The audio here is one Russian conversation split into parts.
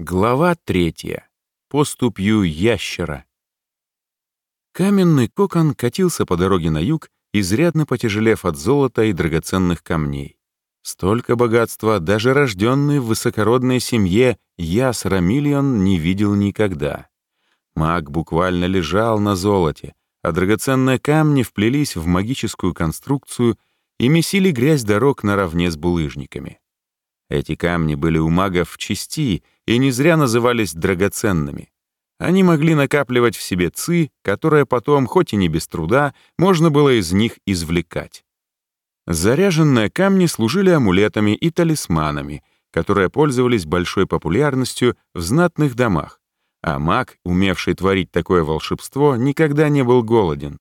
Глава третья. Поступью ящера. Каменный кокон катился по дороге на юг, изрядно потяжелев от золота и драгоценных камней. Столько богатства даже рожденный в высокородной семье Яс Рамильон не видел никогда. Маг буквально лежал на золоте, а драгоценные камни вплелись в магическую конструкцию и месили грязь дорог наравне с булыжниками. Эти камни были у магов в части и не зря назывались драгоценными. Они могли накапливать в себе ци, которая потом, хоть и не без труда, можно было из них извлекать. Заряженные камни служили амулетами и талисманами, которые пользовались большой популярностью в знатных домах, а маг, умевший творить такое волшебство, никогда не был голоден.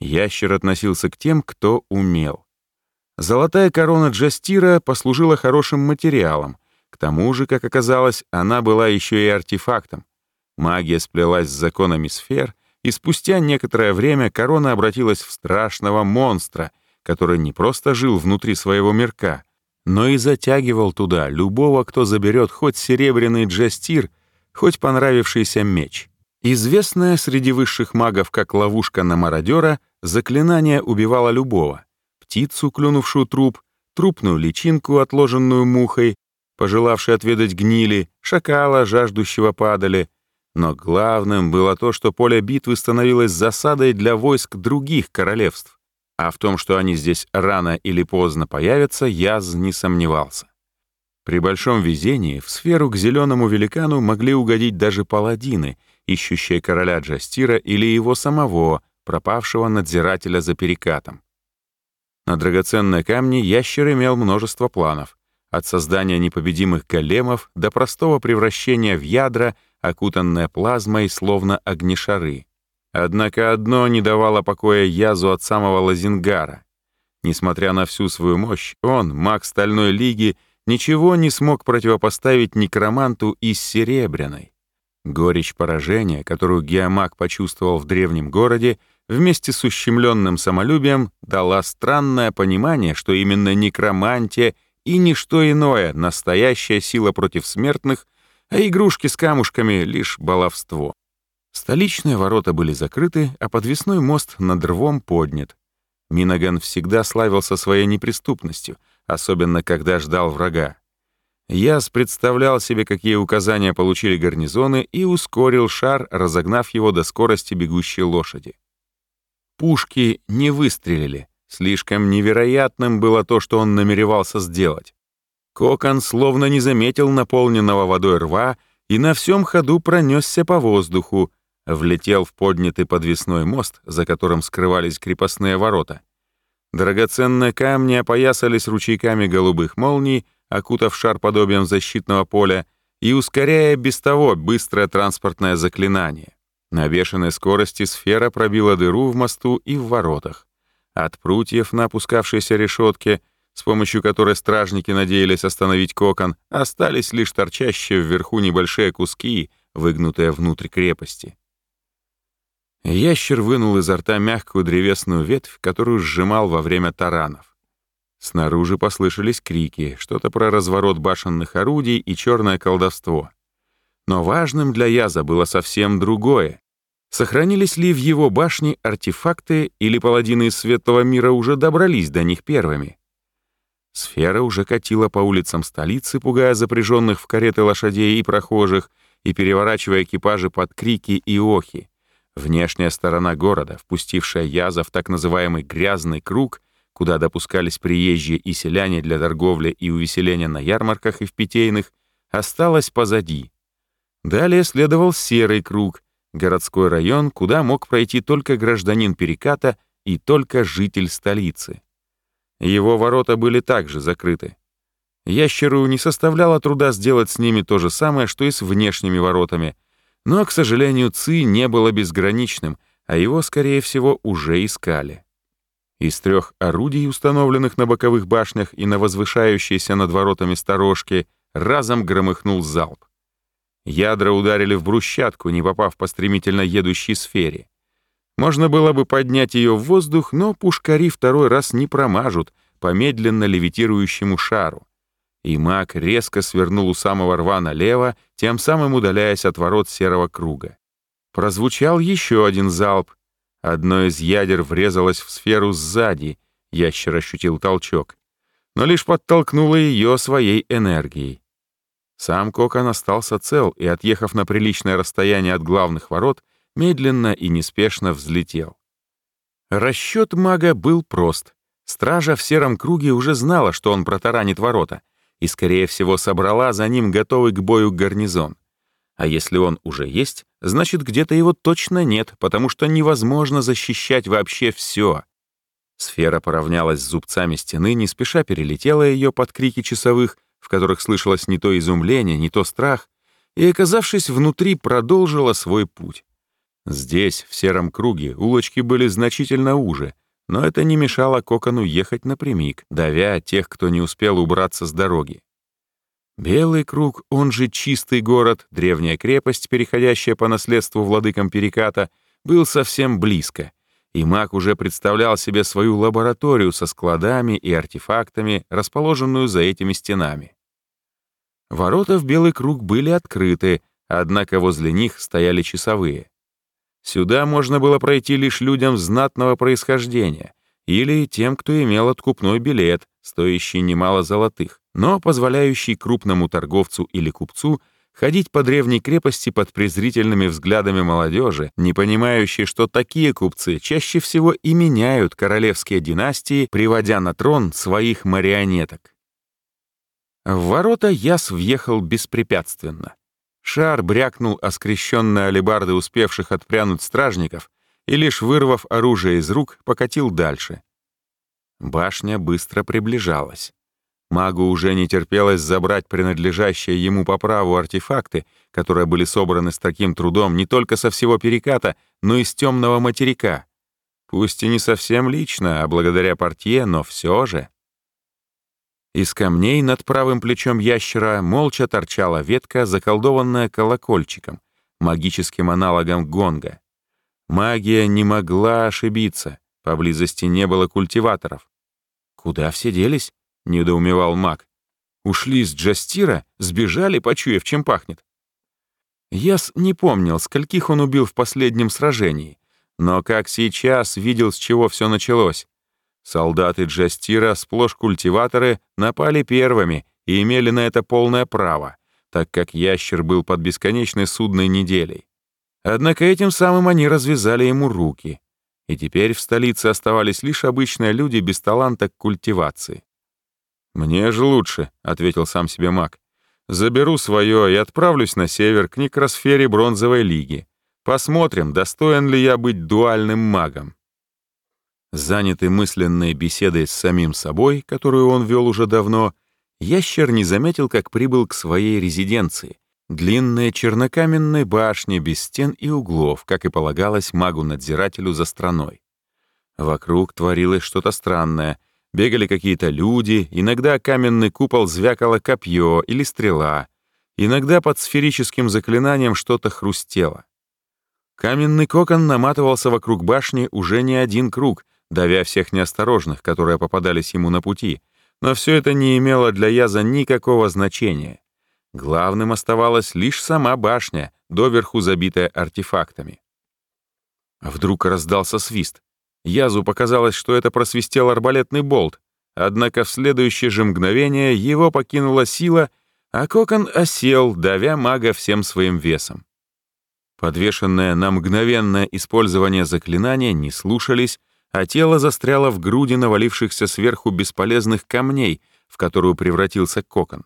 Ящер относился к тем, кто умел. Золотая корона Джастира послужила хорошим материалом. К тому же, как оказалось, она была еще и артефактом. Магия сплелась с законами сфер, и спустя некоторое время корона обратилась в страшного монстра, который не просто жил внутри своего мирка, но и затягивал туда любого, кто заберет хоть серебряный джастир, хоть понравившийся меч. Известное среди высших магов как ловушка на мародера, заклинание убивало любого — птицу, клюнувшую труп, трупную личинку, отложенную мухой, пожелавшей отведать гнили, шакала, жаждущего падали. Но главным было то, что поле битвы становилось засадой для войск других королевств. А в том, что они здесь рано или поздно появятся, Яз не сомневался. При большом везении в сферу к зеленому великану могли угодить даже паладины, ищущие короля Джастира или его самого, пропавшего надзирателя за перекатом. На драгоценные камни ящер имел множество планов, от создания непобедимых големов до простого превращения в ядра, окутанное плазмой, словно огнешары. Однако одно не давало покоя Язу от самого Лазингара. Несмотря на всю свою мощь, он, маг Стальной Лиги, ничего не смог противопоставить некроманту из Серебряной. Горечь поражения, которую Геомаг почувствовал в древнем городе, вместе с ущемленным самолюбием дала странное понимание, что именно некромантия и ничто иное — настоящая сила против смертных, а игрушки с камушками — лишь баловство. Столичные ворота были закрыты, а подвесной мост над рвом поднят. Минаган всегда славился своей неприступностью, особенно когда ждал врага. Яс представлял себе, какие указания получили гарнизоны, и ускорил шар, разогнав его до скорости бегущей лошади. Пушки не выстрелили. Слишком невероятным было то, что он намеревался сделать. Кокон словно не заметил наполненного водой рва и на всем ходу пронесся по воздуху, влетел в поднятый подвесной мост, за которым скрывались крепостные ворота. Драгоценные камни опоясались ручейками голубых молний, окутав шар подобием защитного поля и ускоряя без того быстрое транспортное заклинание. На бешеной скорости сфера пробила дыру в мосту и в воротах. От прутьев на опускавшейся решетке, с помощью которой стражники надеялись остановить кокон, остались лишь торчащие вверху небольшие куски, выгнутые внутрь крепости. Ящер вынул изо рта мягкую древесную ветвь, которую сжимал во время таранов. Снаружи послышались крики, что-то про разворот башенных орудий и черное колдовство. Но важным для Яза было совсем другое. Сохранились ли в его башне артефакты или паладины из светлого мира уже добрались до них первыми? Сфера уже катила по улицам столицы, пугая запряженных в кареты лошадей и прохожих и переворачивая экипажи под крики и охи. Внешняя сторона города, впустившая Яза в так называемый «грязный круг», куда допускались приезжие и селяне для торговли и увеселения на ярмарках и в питейных, осталась позади. Далее следовал серый круг, городской район, куда мог пройти только гражданин Переката и только житель столицы. Его ворота были также закрыты. Ящеру не составляло труда сделать с ними то же самое, что и с внешними воротами, но, к сожалению, Ци не было безграничным, а его, скорее всего, уже искали. Из трех орудий, установленных на боковых башнях и на возвышающейся над воротами сторожке, разом громыхнул залп. Ядра ударили в брусчатку, не попав по стремительно едущей сфере. Можно было бы поднять ее в воздух, но пушкари второй раз не промажут по медленно левитирующему шару. и маг резко свернул у самого рва налево, тем самым удаляясь от ворот серого круга. Прозвучал еще один залп. Одно из ядер врезалось в сферу сзади, ящер ощутил толчок, но лишь подтолкнуло ее своей энергией. Сам кокон остался цел и, отъехав на приличное расстояние от главных ворот, медленно и неспешно взлетел. Расчет мага был прост. Стража в сером круге уже знала, что он протаранит ворота, и, скорее всего, собрала за ним готовый к бою гарнизон. А если он уже есть, значит, где-то его точно нет, потому что невозможно защищать вообще все. Сфера поравнялась с зубцами стены, не спеша перелетела ее под крики часовых, которых слышалось не то изумление, не то страх, и, оказавшись внутри, продолжила свой путь. Здесь, в сером круге, улочки были значительно уже, но это не мешало Кокону ехать напрямик, давя тех, кто не успел убраться с дороги. Белый круг, он же чистый город, древняя крепость, переходящая по наследству владыкам Переката, был совсем близко, и маг уже представлял себе свою лабораторию со складами и артефактами, расположенную за этими стенами. Ворота в Белый круг были открыты, однако возле них стояли часовые. Сюда можно было пройти лишь людям знатного происхождения или тем, кто имел откупной билет, стоящий немало золотых, но позволяющий крупному торговцу или купцу ходить по древней крепости под презрительными взглядами молодежи, не понимающей, что такие купцы чаще всего и меняют королевские династии, приводя на трон своих марионеток. В ворота Яс въехал беспрепятственно. Шар брякнул о скрещенные алебарды успевших отпрянуть стражников и, лишь вырвав оружие из рук, покатил дальше. Башня быстро приближалась. Магу уже не терпелось забрать принадлежащие ему по праву артефакты, которые были собраны с таким трудом не только со всего переката, но и с темного материка. Пусть и не совсем лично, а благодаря портье, но все же. Из камней над правым плечом ящера молча торчала ветка, заколдованная колокольчиком, магическим аналогом гонга. Магия не могла ошибиться, поблизости не было культиваторов. «Куда все делись?» — недоумевал маг. «Ушли с Джастира, сбежали, почуяв, чем пахнет». Яс не помнил, скольких он убил в последнем сражении, но как сейчас видел, с чего все началось. Солдаты Джастира, сплошь культиваторы, напали первыми и имели на это полное право, так как ящер был под бесконечной судной неделей. Однако этим самым они развязали ему руки, и теперь в столице оставались лишь обычные люди без таланта к культивации. «Мне же лучше», — ответил сам себе маг. «Заберу свое и отправлюсь на север к некросфере Бронзовой Лиги. Посмотрим, достоин ли я быть дуальным магом». Занятый мысленной беседой с самим собой, которую он вел уже давно, ящер не заметил, как прибыл к своей резиденции. Длинная чернокаменная башня без стен и углов, как и полагалось магу-надзирателю за страной. Вокруг творилось что-то странное. Бегали какие-то люди, иногда каменный купол звякало копье или стрела, иногда под сферическим заклинанием что-то хрустело. Каменный кокон наматывался вокруг башни уже не один круг, давя всех неосторожных, которые попадались ему на пути, но все это не имело для Яза никакого значения. Главным оставалась лишь сама башня, доверху забитая артефактами. Вдруг раздался свист. Язу показалось, что это просвистел арбалетный болт, однако в следующее же мгновение его покинула сила, а кокон осел, давя мага всем своим весом. Подвешенное на мгновенное использование заклинания не слушались, а тело застряло в груди навалившихся сверху бесполезных камней, в которую превратился кокон.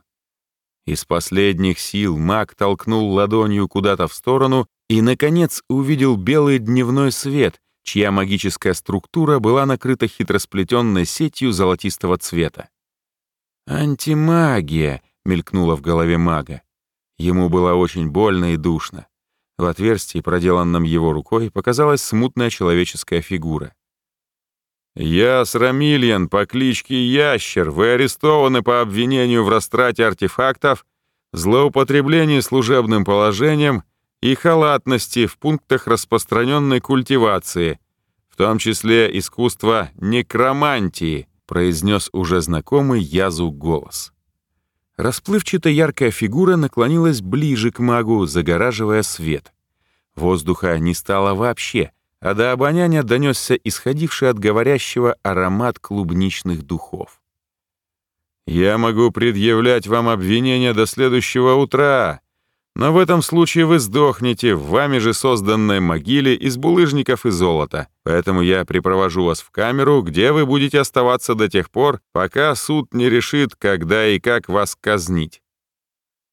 Из последних сил маг толкнул ладонью куда-то в сторону и, наконец, увидел белый дневной свет, чья магическая структура была накрыта хитросплетенной сетью золотистого цвета. «Антимагия!» — мелькнула в голове мага. Ему было очень больно и душно. В отверстии, проделанном его рукой, показалась смутная человеческая фигура. «Я Срамильян по кличке Ящер. Вы арестованы по обвинению в растрате артефактов, злоупотреблении служебным положением и халатности в пунктах распространенной культивации, в том числе искусства некромантии», произнес уже знакомый Язу голос. Расплывчатая яркая фигура наклонилась ближе к магу, загораживая свет. Воздуха не стало вообще, а до обоняния донесся исходивший от говорящего аромат клубничных духов. «Я могу предъявлять вам обвинения до следующего утра, но в этом случае вы сдохнете в вами же созданной могиле из булыжников и золота, поэтому я припровожу вас в камеру, где вы будете оставаться до тех пор, пока суд не решит, когда и как вас казнить».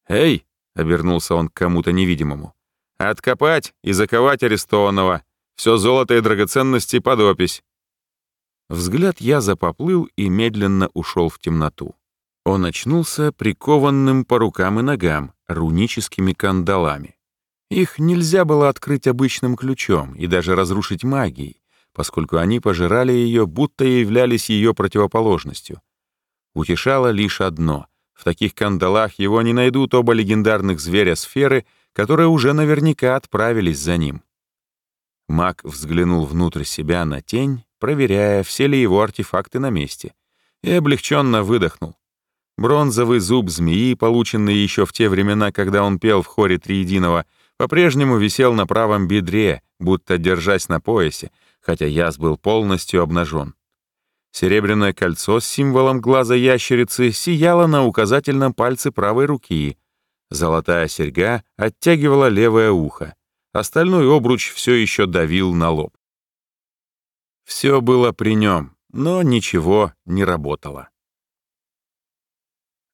«Эй!» — обернулся он к кому-то невидимому. «Откопать и заковать арестованного. Все золото и драгоценности под опись». Взгляд Яза поплыл и медленно ушел в темноту. Он очнулся прикованным по рукам и ногам руническими кандалами. Их нельзя было открыть обычным ключом и даже разрушить магией, поскольку они пожирали ее, будто являлись ее противоположностью. Утешало лишь одно — в таких кандалах его не найдут оба легендарных зверя сферы, которые уже наверняка отправились за ним. Маг взглянул внутрь себя на тень, проверяя, все ли его артефакты на месте, и облегченно выдохнул. Бронзовый зуб змеи, полученный еще в те времена, когда он пел в хоре Триединого, по-прежнему висел на правом бедре, будто держась на поясе, хотя яз был полностью обнажен. Серебряное кольцо с символом глаза ящерицы сияло на указательном пальце правой руки. Золотая серьга оттягивала левое ухо. Остальной обруч все еще давил на лоб. Все было при нем, но ничего не работало.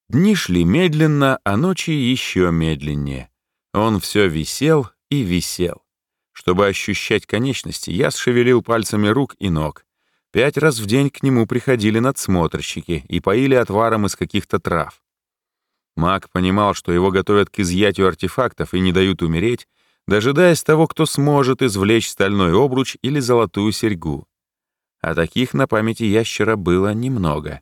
Дни шли медленно, а ночи еще медленнее. Он все висел и висел. Чтобы ощущать конечности, я шевелил пальцами рук и ног. Пять раз в день к нему приходили надсмотрщики и поили отваром из каких-то трав. Маг понимал, что его готовят к изъятию артефактов и не дают умереть, дожидаясь того, кто сможет извлечь стальной обруч или золотую серьгу. А таких на памяти ящера было немного.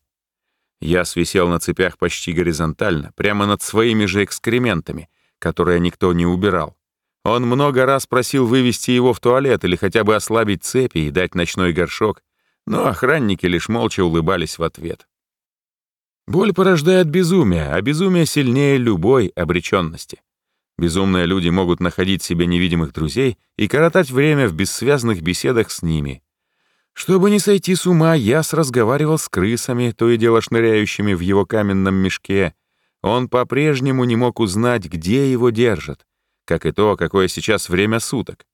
Я свисел на цепях почти горизонтально, прямо над своими же экскрементами, которые никто не убирал. Он много раз просил вывести его в туалет или хотя бы ослабить цепи и дать ночной горшок, но охранники лишь молча улыбались в ответ. Боль порождает безумие, а безумие сильнее любой обреченности. Безумные люди могут находить себе невидимых друзей и коротать время в бессвязных беседах с ними, чтобы не сойти с ума, Яс разговаривал с крысами, то и дело шныряющими в его каменном мешке. Он по-прежнему не мог узнать, где его держат, как и то, какое сейчас время суток.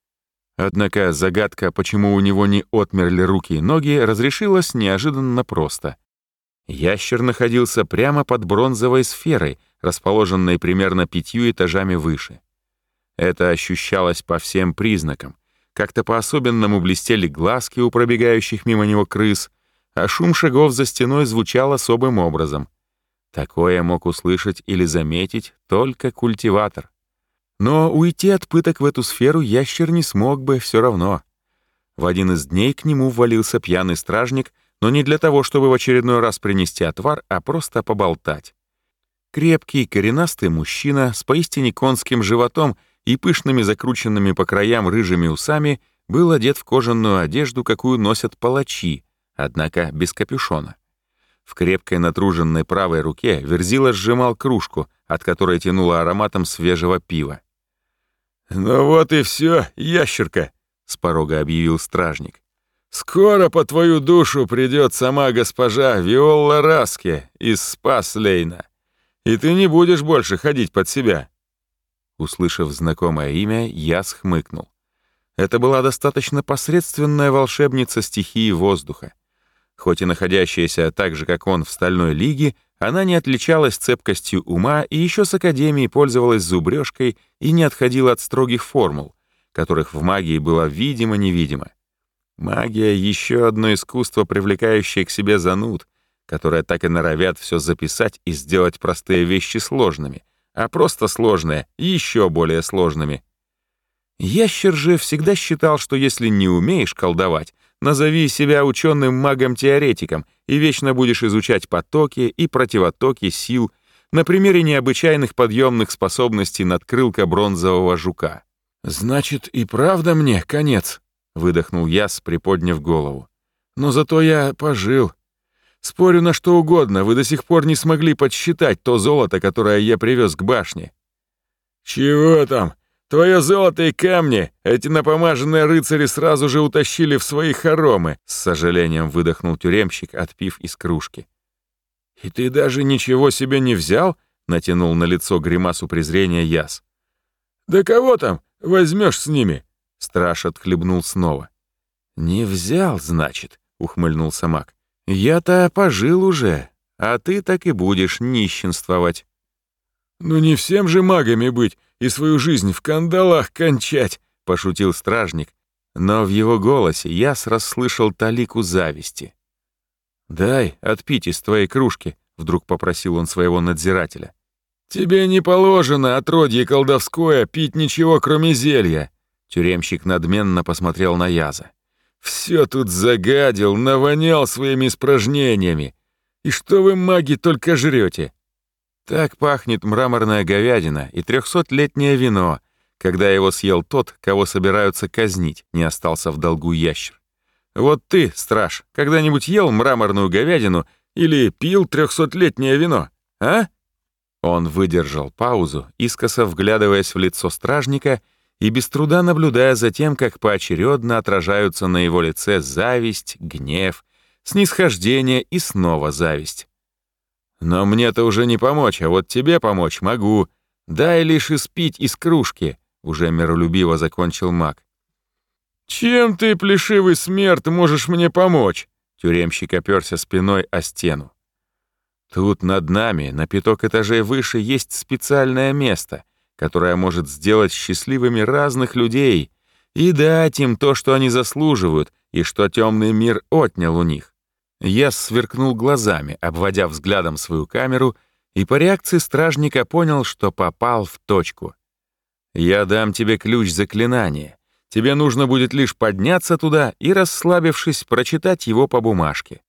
Однако загадка, почему у него не отмерли руки и ноги, разрешилась неожиданно просто. Ящер находился прямо под бронзовой сферой, расположенной примерно пятью этажами выше. Это ощущалось по всем признакам — как-то по-особенному блестели глазки у пробегающих мимо него крыс, а шум шагов за стеной звучал особым образом. Такое мог услышать или заметить только культиватор. Но уйти от пыток в эту сферу ящер не смог бы все равно. В один из дней к нему ввалился пьяный стражник, но не для того, чтобы в очередной раз принести отвар, а просто поболтать. Крепкий, коренастый мужчина с поистине конским животом и пышными закрученными по краям рыжими усами был одет в кожаную одежду, какую носят палачи, однако без капюшона. В крепкой натруженной правой руке Верзила сжимал кружку, от которой тянуло ароматом свежего пива. «Ну вот и все, ящерка!» — с порога объявил стражник. «Скоро по твою душу придет сама госпожа Виолла Раске из Спаслейна, и ты не будешь больше ходить под себя. Услышав знакомое имя, я схмыкнул. Это была достаточно посредственная волшебница стихии воздуха. Хоть и находящаяся так же, как он, в стальной лиге, она не отличалась цепкостью ума и еще с Академией пользовалась зубрежкой и не отходила от строгих формул, которых в магии было видимо-невидимо. Магия — еще одно искусство, привлекающее к себе зануд, которые так и норовят все записать и сделать простые вещи сложными — а просто сложные еще более сложными. Ящер же всегда считал, что если не умеешь колдовать, назови себя ученым магом-теоретиком и вечно будешь изучать потоки и противотоки сил на примере необычайных подъемных способностей надкрылка бронзового жука. «Значит, и правда мне конец», — выдохнул Яс, приподняв голову. «Но зато я пожил. Спорю на что угодно, вы до сих пор не смогли подсчитать то золото, которое я привез к башне». «Чего там? Твое золото и камни эти напомаженные рыцари сразу же утащили в свои хоромы», с сожалением выдохнул тюремщик, отпив из кружки. «И ты даже ничего себе не взял?» натянул на лицо гримасу презрения Яс. «Да кого там возьмешь с ними?» Страж отхлебнул снова. «Не взял, значит», — ухмыльнулся маг. «Я-то пожил уже, а ты так и будешь нищенствовать». «Ну не всем же магами быть и свою жизнь в кандалах кончать», — пошутил стражник, но в его голосе я расслышал талику зависти. «Дай отпить из твоей кружки», — вдруг попросил он своего надзирателя. «Тебе не положено, отродье колдовское, пить ничего, кроме зелья», — тюремщик надменно посмотрел на Яза. Все тут загадил, навонял своими испражнениями. И что вы, маги, только жрете? Так пахнет мраморная говядина и трехсотлетнее вино, когда его съел тот, кого собираются казнить, не остался в долгу ящер. Вот ты, страж, когда-нибудь ел мраморную говядину или пил трехсотлетнее вино, а? Он выдержал паузу, искоса вглядываясь в лицо стражника — и без труда наблюдая за тем, как поочередно отражаются на его лице зависть, гнев, снисхождение и снова зависть. «Но мне-то уже не помочь, а вот тебе помочь могу. Дай лишь испить из кружки», — уже миролюбиво закончил маг. «Чем ты, плешивый смерть, можешь мне помочь?» Тюремщик оперся спиной о стену. «Тут над нами, на пяток этажей выше, есть специальное место — которая может сделать счастливыми разных людей и дать им то, что они заслуживают, и что темный мир отнял у них. Я сверкнул глазами, обводя взглядом свою камеру, и по реакции стражника понял, что попал в точку. «Я дам тебе ключ заклинания. Тебе нужно будет лишь подняться туда и, расслабившись, прочитать его по бумажке.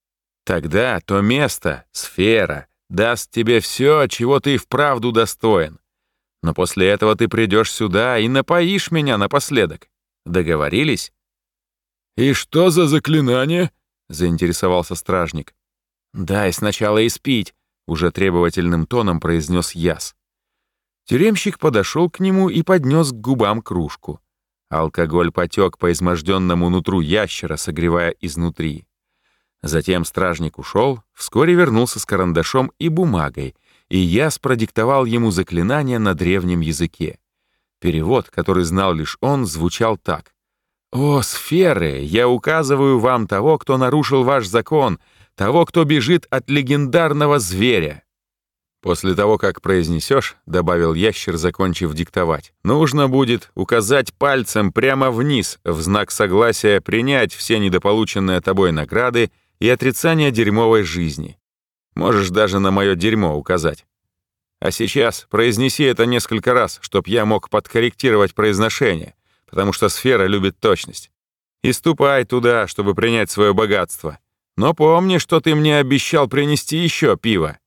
Тогда то место, сфера, даст тебе все, чего ты вправду достоин. Но после этого ты придешь сюда и напоишь меня напоследок. Договорились?» «И что за заклинание?» — заинтересовался стражник. «Дай сначала испить», — уже требовательным тоном произнес Яс. Тюремщик подошел к нему и поднес к губам кружку. Алкоголь потек по изможденному нутру ящера, согревая изнутри. Затем стражник ушел, вскоре вернулся с карандашом и бумагой — и я спродиктовал ему заклинание на древнем языке. Перевод, который знал лишь он, звучал так. «О, сферы, я указываю вам того, кто нарушил ваш закон, того, кто бежит от легендарного зверя». После того, как произнесешь, добавил ящер, закончив диктовать, нужно будет указать пальцем прямо вниз в знак согласия принять все недополученные тобой награды и отрицание дерьмовой жизни. Можешь даже на мое дерьмо указать. А сейчас произнеси это несколько раз, чтоб я мог подкорректировать произношение, потому что сфера любит точность. И ступай туда, чтобы принять свое богатство. Но помни, что ты мне обещал принести еще пиво».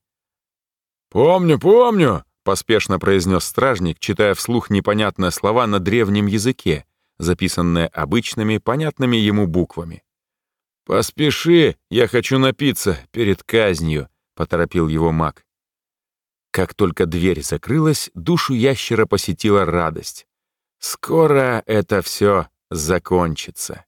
«Помню, помню», — поспешно произнес стражник, читая вслух непонятные слова на древнем языке, записанные обычными, понятными ему буквами. «Поспеши, я хочу напиться перед казнью», поторопил его маг. Как только дверь закрылась, душу ящера посетила радость. Скоро это все закончится.